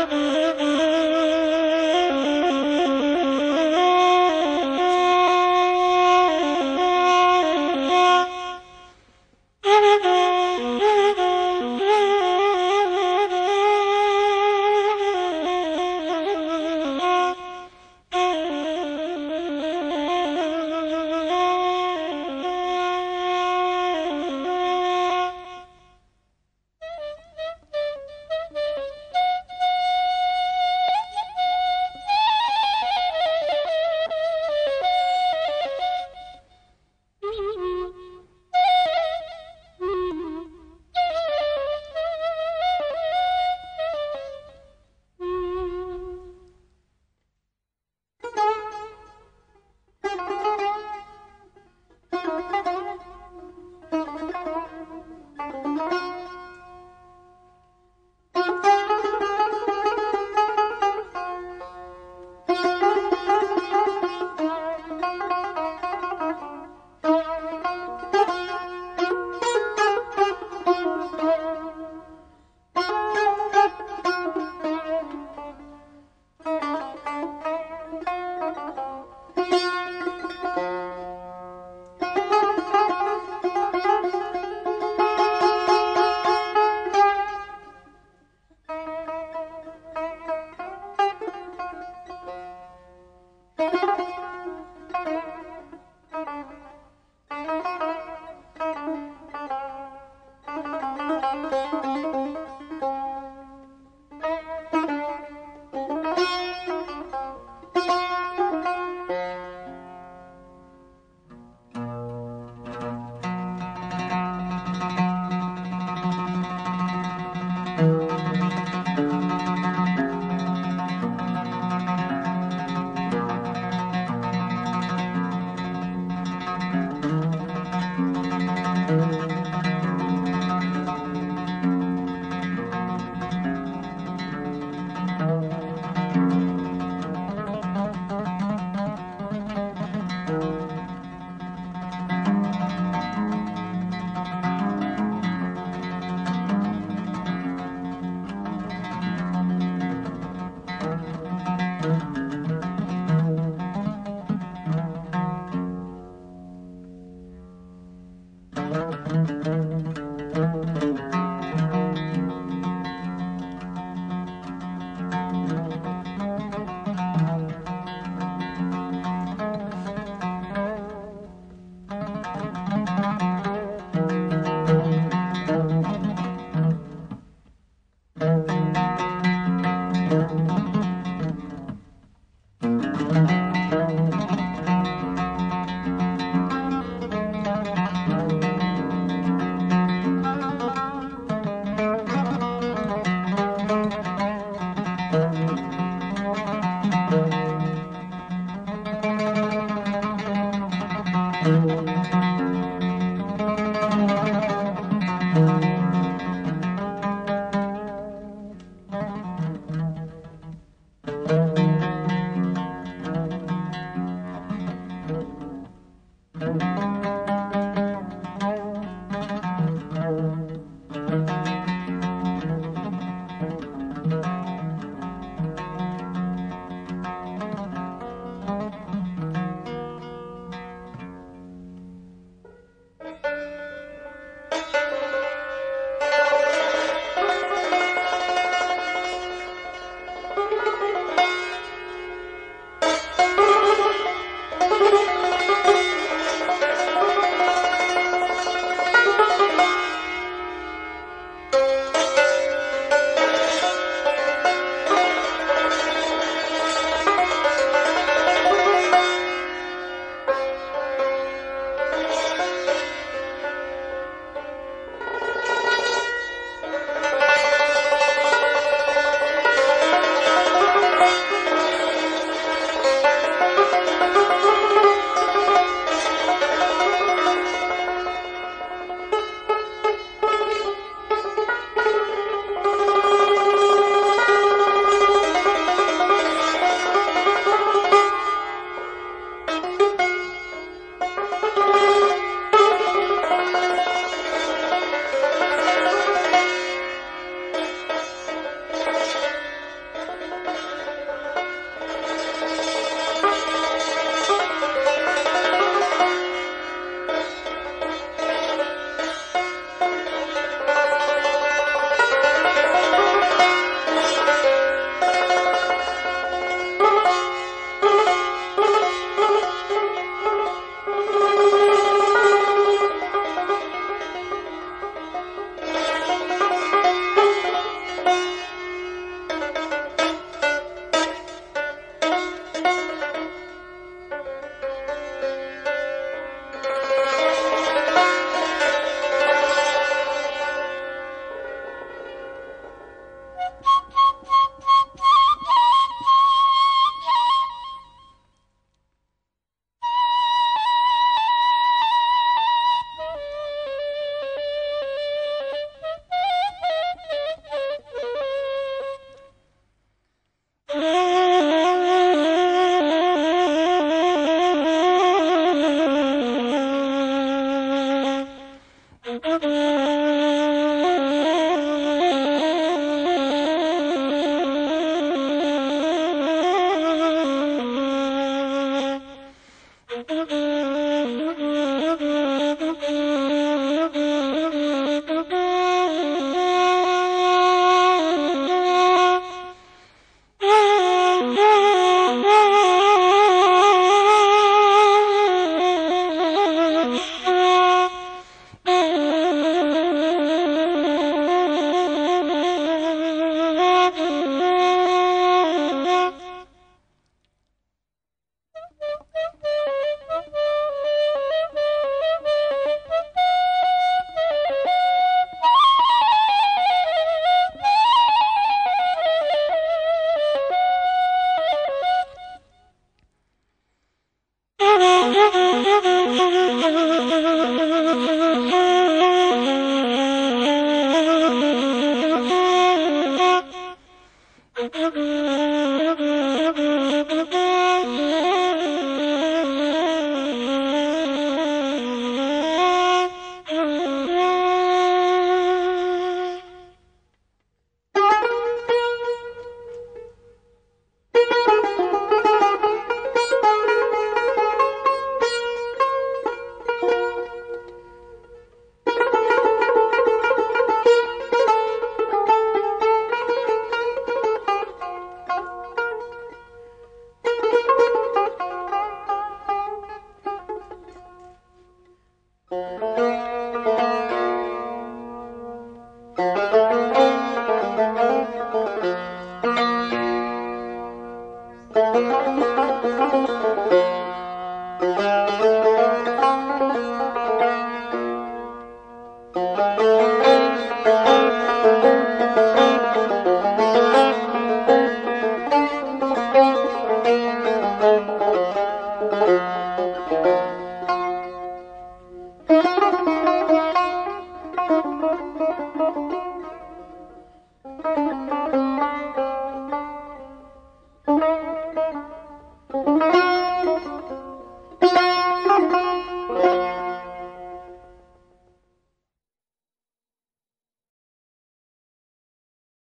Never.